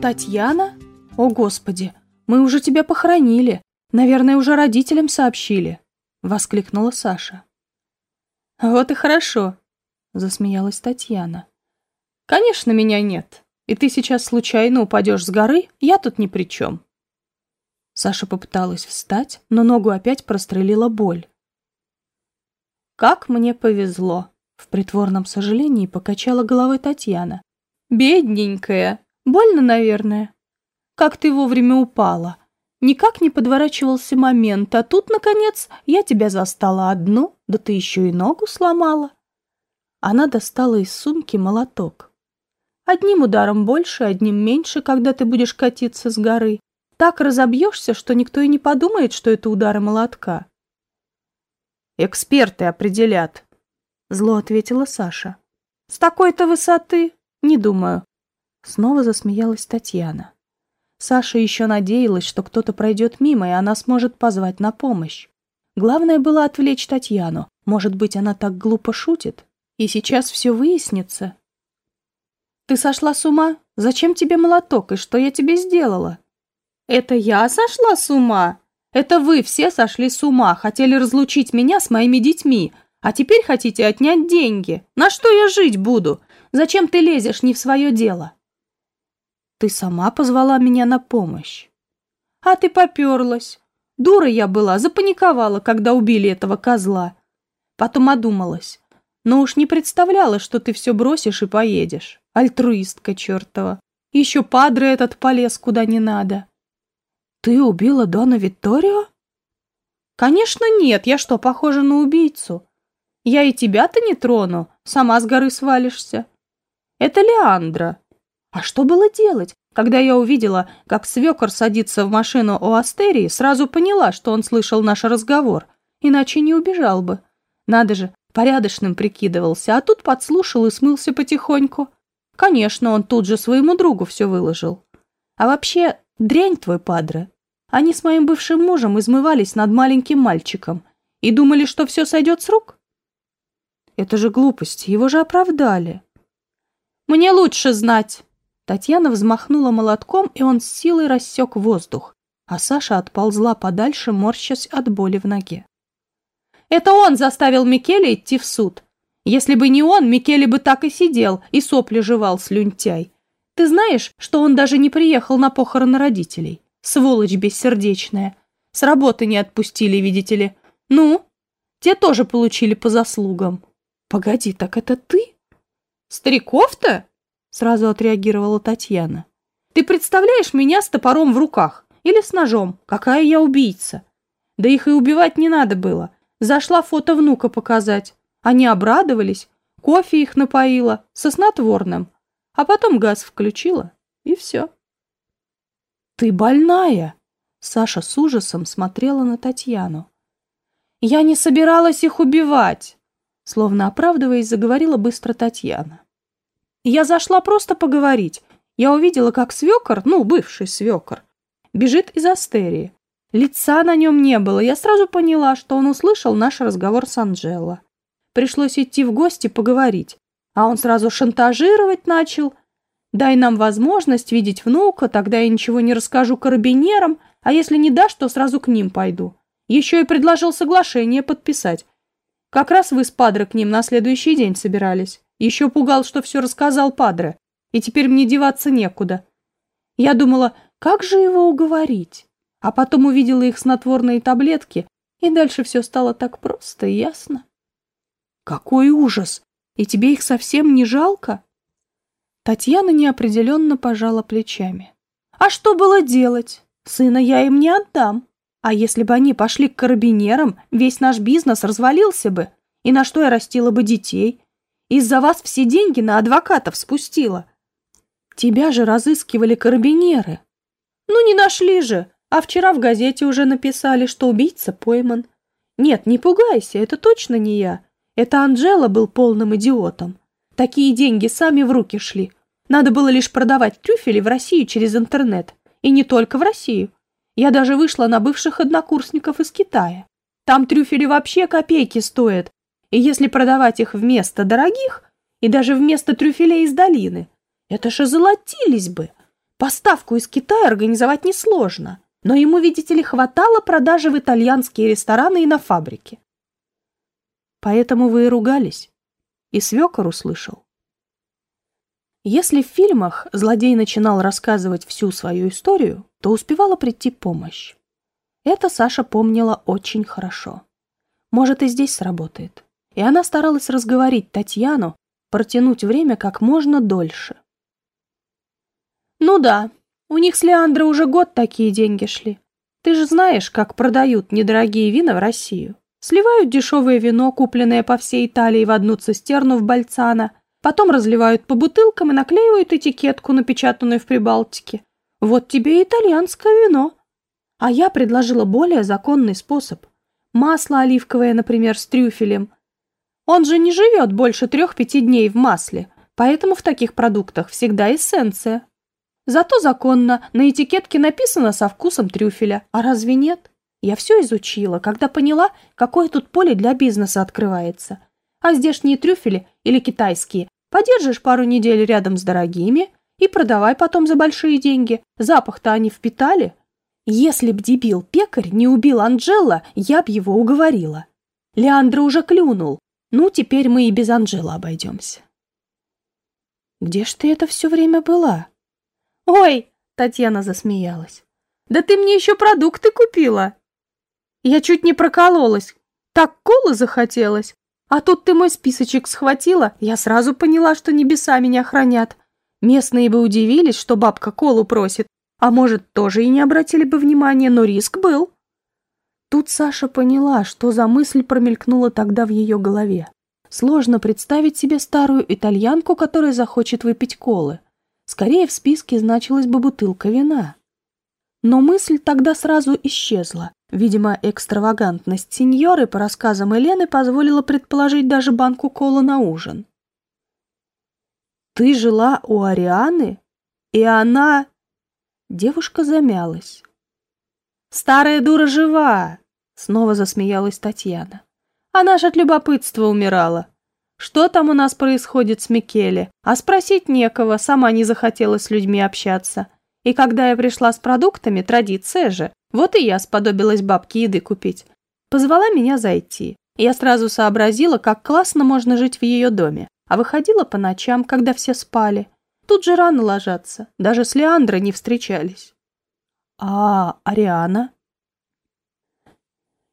Татьяна? О, Господи, мы уже тебя похоронили. Наверное, уже родителям сообщили, воскликнула Саша. Вот и хорошо, засмеялась Татьяна. Конечно, меня нет. И ты сейчас случайно упадешь с горы, я тут ни при чем. Саша попыталась встать, но ногу опять прострелила боль. «Как мне повезло!» — в притворном сожалении покачала головой Татьяна. «Бедненькая! Больно, наверное. Как ты вовремя упала. Никак не подворачивался момент, а тут, наконец, я тебя застала одну, да ты еще и ногу сломала». Она достала из сумки молоток. «Одним ударом больше, одним меньше, когда ты будешь катиться с горы так разобьешься, что никто и не подумает, что это удары молотка. «Эксперты определят», — зло ответила Саша. «С такой-то высоты? Не думаю». Снова засмеялась Татьяна. Саша еще надеялась, что кто-то пройдет мимо, и она сможет позвать на помощь. Главное было отвлечь Татьяну. Может быть, она так глупо шутит? И сейчас все выяснится. «Ты сошла с ума? Зачем тебе молоток, и что я тебе сделала?» Это я сошла с ума? Это вы все сошли с ума, хотели разлучить меня с моими детьми, а теперь хотите отнять деньги. На что я жить буду? Зачем ты лезешь не в свое дело? Ты сама позвала меня на помощь. А ты поперлась. Дура я была, запаниковала, когда убили этого козла. Потом одумалась. Но уж не представляла, что ты все бросишь и поедешь. Альтруистка чертова. Еще падре этот полез куда не надо. «Ты убила Дона Витторио?» «Конечно нет, я что, похожа на убийцу? Я и тебя-то не трону, сама с горы свалишься. Это Леандра. А что было делать? Когда я увидела, как свекор садится в машину у Астерии, сразу поняла, что он слышал наш разговор, иначе не убежал бы. Надо же, порядочным прикидывался, а тут подслушал и смылся потихоньку. Конечно, он тут же своему другу все выложил. А вообще, Дрянь твой, падре. Они с моим бывшим мужем измывались над маленьким мальчиком и думали, что все сойдет с рук? Это же глупость, его же оправдали. Мне лучше знать. Татьяна взмахнула молотком, и он с силой рассек воздух, а Саша отползла подальше, морщась от боли в ноге. Это он заставил Микеле идти в суд. Если бы не он, Микеле бы так и сидел и сопли жевал слюнтяй. Ты знаешь, что он даже не приехал на похороны родителей? Сволочь бессердечная. С работы не отпустили, видите ли. Ну, те тоже получили по заслугам. Погоди, так это ты? Стариков-то? Сразу отреагировала Татьяна. Ты представляешь меня с топором в руках? Или с ножом? Какая я убийца? Да их и убивать не надо было. Зашла фото внука показать. Они обрадовались. Кофе их напоила. Со снотворным а потом газ включила, и все. «Ты больная!» Саша с ужасом смотрела на Татьяну. «Я не собиралась их убивать!» Словно оправдываясь, заговорила быстро Татьяна. «Я зашла просто поговорить. Я увидела, как свекор, ну, бывший свекор, бежит из астерии. Лица на нем не было. Я сразу поняла, что он услышал наш разговор с Анжело. Пришлось идти в гости поговорить. А он сразу шантажировать начал. Дай нам возможность видеть внука, тогда я ничего не расскажу карабинерам, а если не дашь, то сразу к ним пойду. Еще и предложил соглашение подписать. Как раз вы с Падре к ним на следующий день собирались. Еще пугал, что все рассказал Падре, и теперь мне деваться некуда. Я думала, как же его уговорить? А потом увидела их снотворные таблетки, и дальше все стало так просто и ясно. Какой ужас! И тебе их совсем не жалко? Татьяна неопределенно пожала плечами. А что было делать? Сына я им не отдам. А если бы они пошли к карабинерам, весь наш бизнес развалился бы. И на что я растила бы детей? Из-за вас все деньги на адвокатов спустила. Тебя же разыскивали карабинеры. Ну, не нашли же. А вчера в газете уже написали, что убийца пойман. Нет, не пугайся, это точно не я. Это Анжела был полным идиотом. Такие деньги сами в руки шли. Надо было лишь продавать трюфели в Россию через интернет. И не только в Россию. Я даже вышла на бывших однокурсников из Китая. Там трюфели вообще копейки стоят. И если продавать их вместо дорогих, и даже вместо трюфелей из долины, это же золотились бы. Поставку из Китая организовать несложно, но ему, видите ли, хватало продажи в итальянские рестораны и на фабрике. Поэтому вы и ругались. И свекор услышал. Если в фильмах злодей начинал рассказывать всю свою историю, то успевала прийти помощь. Это Саша помнила очень хорошо. Может, и здесь сработает. И она старалась разговорить Татьяну, протянуть время как можно дольше. «Ну да, у них с Леандро уже год такие деньги шли. Ты же знаешь, как продают недорогие вина в Россию. Сливают дешевое вино, купленное по всей Италии в одну цистерну в Бальцано, потом разливают по бутылкам и наклеивают этикетку, напечатанную в Прибалтике. Вот тебе и итальянское вино. А я предложила более законный способ. Масло оливковое, например, с трюфелем. Он же не живет больше трех-пяти дней в масле, поэтому в таких продуктах всегда эссенция. Зато законно, на этикетке написано со вкусом трюфеля, а разве нет? Я все изучила, когда поняла, какое тут поле для бизнеса открывается. А здешние трюфели или китайские подержишь пару недель рядом с дорогими и продавай потом за большие деньги. Запах-то они впитали. Если б дебил-пекарь не убил Анджела, я б его уговорила. Леандра уже клюнул. Ну, теперь мы и без Анджела обойдемся. Где ж ты это все время была? Ой, Татьяна засмеялась. Да ты мне еще продукты купила. Я чуть не прокололась. Так колы захотелось. А тут ты мой списочек схватила, я сразу поняла, что небеса меня хранят. Местные бы удивились, что бабка колу просит, а может, тоже и не обратили бы внимания, но риск был. Тут Саша поняла, что за мысль промелькнула тогда в ее голове. Сложно представить себе старую итальянку, которая захочет выпить колы. Скорее в списке значилась бы бутылка вина. Но мысль тогда сразу исчезла. Видимо, экстравагантность сеньоры, по рассказам Елены, позволила предположить даже банку кола на ужин. «Ты жила у Арианы? И она...» Девушка замялась. «Старая дура жива!» — снова засмеялась Татьяна. «Она ж от любопытства умирала. Что там у нас происходит с Микеле? А спросить некого, сама не захотела с людьми общаться. И когда я пришла с продуктами, традиция же, вот и я сподобилась бабке еды купить. Позвала меня зайти. Я сразу сообразила, как классно можно жить в ее доме. А выходила по ночам, когда все спали. Тут же рано ложатся. Даже с Леандрой не встречались. А Ариана?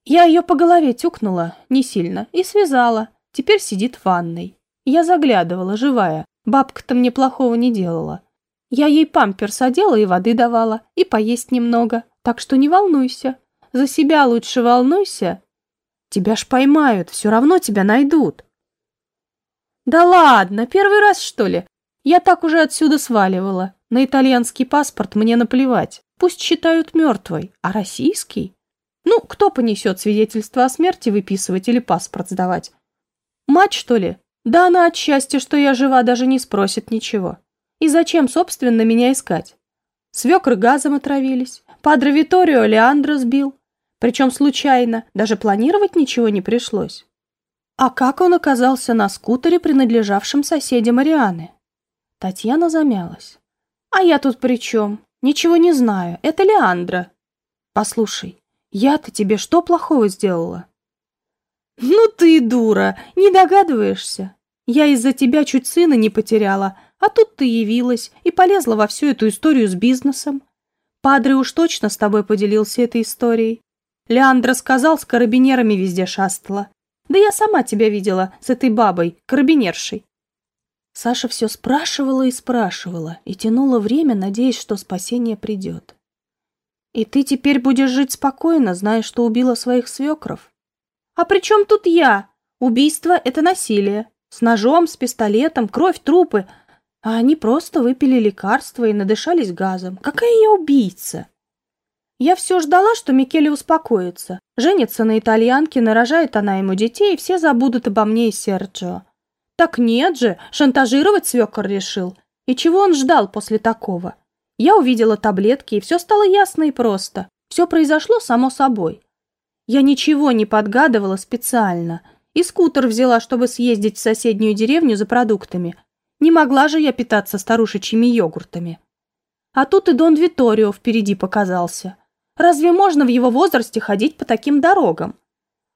Я ее по голове тюкнула, не сильно, и связала. Теперь сидит в ванной. Я заглядывала, живая. Бабка-то мне плохого не делала. Я ей памперс одела и воды давала, и поесть немного. Так что не волнуйся. За себя лучше волнуйся. Тебя ж поймают, все равно тебя найдут. Да ладно, первый раз, что ли? Я так уже отсюда сваливала. На итальянский паспорт мне наплевать. Пусть считают мертвой, а российский? Ну, кто понесет свидетельство о смерти выписывать или паспорт сдавать? Мать, что ли? Да она от счастья, что я жива, даже не спросит ничего. И зачем, собственно, меня искать? Свекры газом отравились. Падре Виторио Леандро сбил. Причем случайно, даже планировать ничего не пришлось. А как он оказался на скутере, принадлежавшем соседе Марианы? Татьяна замялась. А я тут при чем? Ничего не знаю. Это Леандро. Послушай, я-то тебе что плохого сделала? Ну ты дура, не догадываешься? Я из-за тебя чуть сына не потеряла, а тут ты явилась и полезла во всю эту историю с бизнесом. Падре уж точно с тобой поделился этой историей. Леандра сказал, с карабинерами везде шастала. Да я сама тебя видела с этой бабой, карабинершей. Саша все спрашивала и спрашивала, и тянула время, надеясь, что спасение придет. И ты теперь будешь жить спокойно, зная, что убила своих свекров? А при чем тут я? Убийство — это насилие. С ножом, с пистолетом, кровь, трупы — а они просто выпили лекарства и надышались газом. Какая я убийца! Я все ждала, что Микеле успокоится. Женится на итальянке, нарожает она ему детей, и все забудут обо мне и Серджио. Так нет же, шантажировать свекор решил. И чего он ждал после такого? Я увидела таблетки, и все стало ясно и просто. Все произошло само собой. Я ничего не подгадывала специально. И скутер взяла, чтобы съездить в соседнюю деревню за продуктами. Не могла же я питаться старушечьими йогуртами. А тут и Дон Виторио впереди показался. Разве можно в его возрасте ходить по таким дорогам?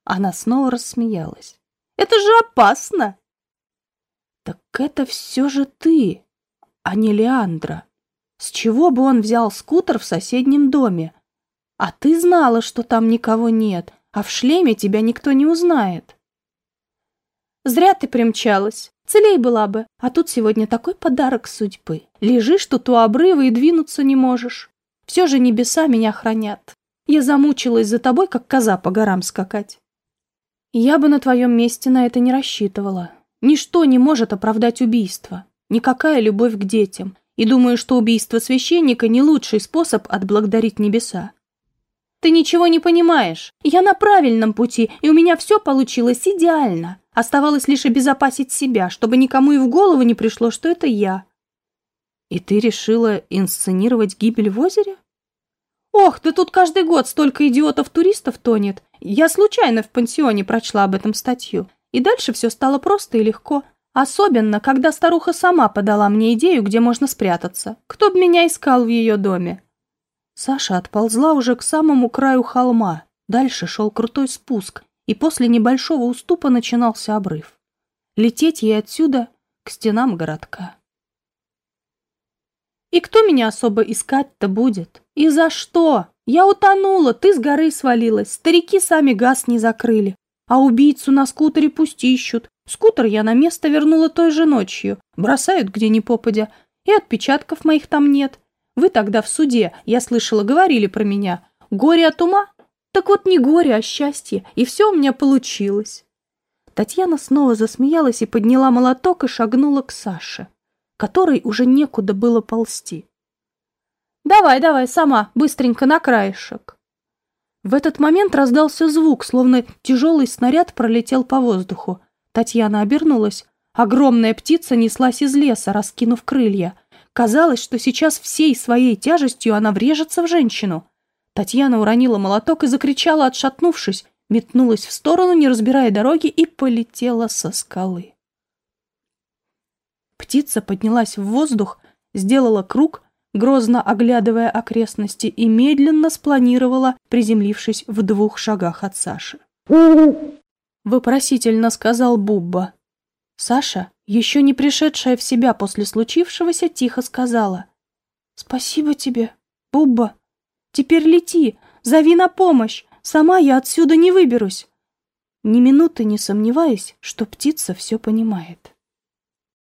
Она снова рассмеялась. Это же опасно. Так это все же ты, а не Леандра. С чего бы он взял скутер в соседнем доме? А ты знала, что там никого нет, а в шлеме тебя никто не узнает. Зря ты примчалась. Целей была бы. А тут сегодня такой подарок судьбы. Лежишь тут у обрыва и двинуться не можешь. Все же небеса меня хранят. Я замучилась за тобой, как коза по горам скакать. Я бы на твоем месте на это не рассчитывала. Ничто не может оправдать убийство. Никакая любовь к детям. И думаю, что убийство священника не лучший способ отблагодарить небеса. Ты ничего не понимаешь. Я на правильном пути, и у меня все получилось идеально. Оставалось лишь обезопасить себя, чтобы никому и в голову не пришло, что это я. И ты решила инсценировать гибель в озере? Ох, да тут каждый год столько идиотов-туристов тонет. Я случайно в пансионе прочла об этом статью. И дальше все стало просто и легко. Особенно, когда старуха сама подала мне идею, где можно спрятаться. Кто бы меня искал в ее доме? Саша отползла уже к самому краю холма. Дальше шел крутой спуск, и после небольшого уступа начинался обрыв. Лететь ей отсюда к стенам городка. И кто меня особо искать-то будет? И за что? Я утонула, ты с горы свалилась, старики сами газ не закрыли. А убийцу на скутере пусть ищут. Скутер я на место вернула той же ночью. Бросают где ни попадя. И отпечатков моих там нет. Вы тогда в суде, я слышала, говорили про меня. Горе от ума? Так вот не горе, а счастье. И все у меня получилось. Татьяна снова засмеялась и подняла молоток и шагнула к Саше, которой уже некуда было ползти. «Давай, давай, сама, быстренько на краешек». В этот момент раздался звук, словно тяжелый снаряд пролетел по воздуху. Татьяна обернулась. Огромная птица неслась из леса, раскинув крылья. Казалось, что сейчас всей своей тяжестью она врежется в женщину. Татьяна уронила молоток и закричала, отшатнувшись, метнулась в сторону, не разбирая дороги, и полетела со скалы. Птица поднялась в воздух, сделала круг, грозно оглядывая окрестности, и медленно спланировала, приземлившись в двух шагах от Саши. Вопросительно сказал Бубба. Саша, еще не пришедшая в себя после случившегося, тихо сказала. «Спасибо тебе, Бубба. Теперь лети, зови на помощь. Сама я отсюда не выберусь». Ни минуты не сомневаясь, что птица все понимает.